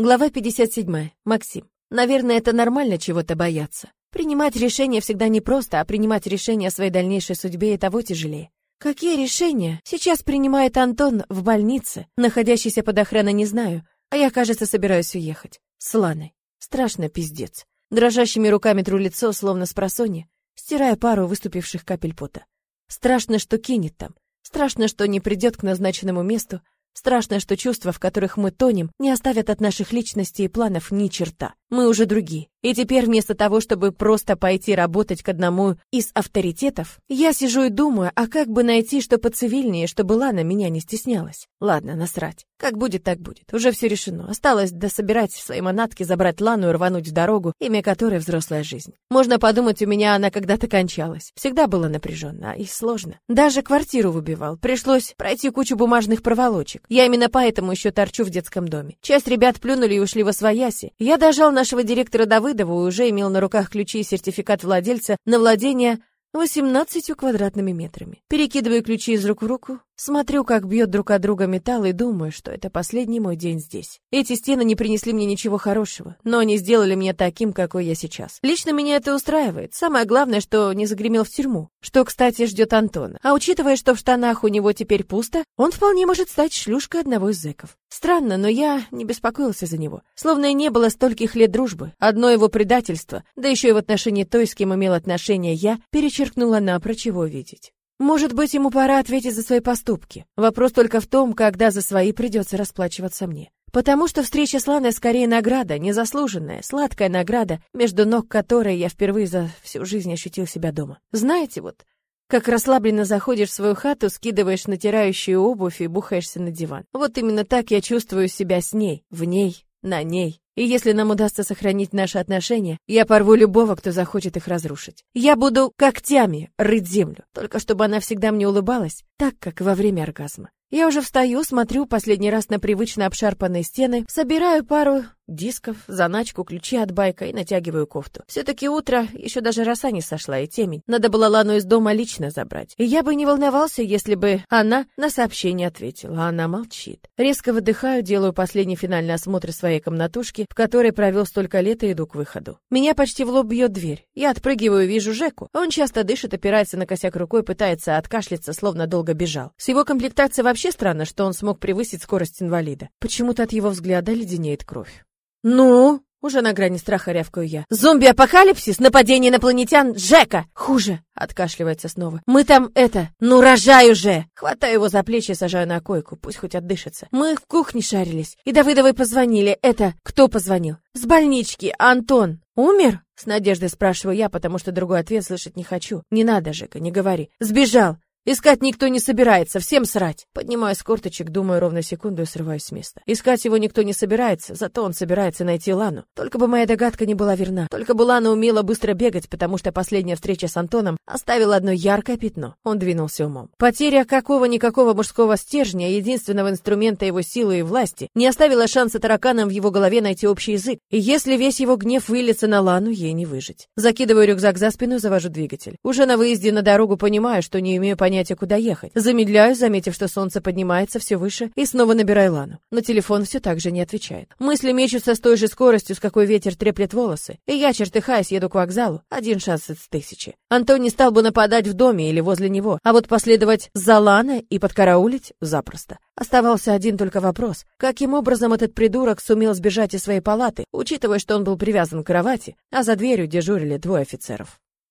Глава 57. Максим. Наверное, это нормально чего-то бояться. Принимать решения всегда непросто, а принимать решения о своей дальнейшей судьбе и того тяжелее. Какие решения сейчас принимает Антон в больнице, находящийся под охраной, не знаю, а я, кажется, собираюсь уехать. С Ланой. Страшно пиздец. Дрожащими руками тру лицо, словно с просони, стирая пару выступивших капель пота. Страшно, что кинет там. Страшно, что не придет к назначенному месту, Страшно, что чувства, в которых мы тонем, не оставят от наших личностей и планов ни черта. Мы уже другие. И теперь вместо того, чтобы просто пойти работать к одному из авторитетов, я сижу и думаю, а как бы найти что поцивильнее, чтобы Лана меня не стеснялась. Ладно, насрать. Как будет, так будет. Уже все решено. Осталось дособирать свои манатки, забрать Лану и рвануть в дорогу, имя которой взрослая жизнь. Можно подумать, у меня она когда-то кончалась. Всегда было напряженно и сложно. Даже квартиру выбивал. Пришлось пройти кучу бумажных проволочек. Я именно поэтому еще торчу в детском доме. Часть ребят плюнули и ушли во свояси. Я дожал нашего директора Давыдова уже имел на руках ключи и сертификат владельца на владение 18 квадратными метрами. Перекидываю ключи из рук в руку, Смотрю, как бьет друг от друга металл и думаю, что это последний мой день здесь. Эти стены не принесли мне ничего хорошего, но они сделали меня таким, какой я сейчас. Лично меня это устраивает. Самое главное, что не загремел в тюрьму, что, кстати, ждет Антона. А учитывая, что в штанах у него теперь пусто, он вполне может стать шлюшкой одного из зэков. Странно, но я не беспокоился за него. Словно и не было стольких лет дружбы. Одно его предательство, да еще и в отношении той, с кем имел отношение я, перечеркнуло напрочь его видеть. Может быть, ему пора ответить за свои поступки. Вопрос только в том, когда за свои придется расплачиваться мне. Потому что встреча с Ланой скорее награда, незаслуженная, сладкая награда, между ног которой я впервые за всю жизнь ощутил себя дома. Знаете, вот, как расслабленно заходишь в свою хату, скидываешь натирающую обувь и бухаешься на диван. Вот именно так я чувствую себя с ней, в ней, на ней. И если нам удастся сохранить наши отношения, я порву любого, кто захочет их разрушить. Я буду когтями рыть землю, только чтобы она всегда мне улыбалась, так, как во время оргазма. Я уже встаю, смотрю последний раз на привычно обшарпанные стены, собираю пару дисков, заначку, ключи от байка и натягиваю кофту. Все-таки утро, еще даже роса не сошла и темень. Надо было Лану из дома лично забрать. И я бы не волновался, если бы она на сообщение ответила, а она молчит. Резко выдыхаю, делаю последний финальный осмотр своей комнатушки, в которой провел столько лет и иду к выходу. Меня почти в лоб бьет дверь. Я отпрыгиваю вижу Жеку. Он часто дышит, опирается на косяк рукой, пытается откашляться, словно долго бежал. С его комплектацией вообще странно, что он смог превысить скорость инвалида. Почему-то от его взгляда леденеет кровь. «Ну?» Уже на грани страха рявкаю я. «Зомби-апокалипсис? Нападение инопланетян? Жека!» «Хуже!» — откашливается снова. «Мы там это... Ну, рожай уже!» Хватаю его за плечи сажаю на койку. Пусть хоть отдышится. Мы в кухне шарились. И Давыдовой позвонили. Это... Кто позвонил? С больнички. Антон. Умер? С надеждой спрашиваю я, потому что другой ответ слышать не хочу. Не надо, Жека, не говори. Сбежал. Искать никто не собирается, всем срать. Поднимаю с корточек, думаю ровно секунду и срываюсь с места. Искать его никто не собирается, зато он собирается найти Лану. Только бы моя догадка не была верна. Только бы Лана умела быстро бегать, потому что последняя встреча с Антоном оставила одно яркое пятно. Он двинулся умом. Потеря какого-никакого мужского стержня, единственного инструмента его силы и власти, не оставила шанса тараканам в его голове найти общий язык. И если весь его гнев выльется на Лану, ей не выжить. Закидываю рюкзак за спину завожу двигатель. Уже на выезде на дорогу понимаю, что не имею понятия, понятия, куда ехать. Замедляю, заметив, что солнце поднимается все выше, и снова набираю Лану. Но телефон все так же не отвечает. Мысли мечутся с той же скоростью, с какой ветер треплет волосы. И я, чертыхаясь, еду к вокзалу. Один шанс из тысячи. Антон не стал бы нападать в доме или возле него, а вот последовать за Ланой и подкараулить запросто. Оставался один только вопрос. Каким образом этот придурок сумел сбежать из своей палаты, учитывая, что он был привязан к кровати, а за дверью дежурили двое офицеров?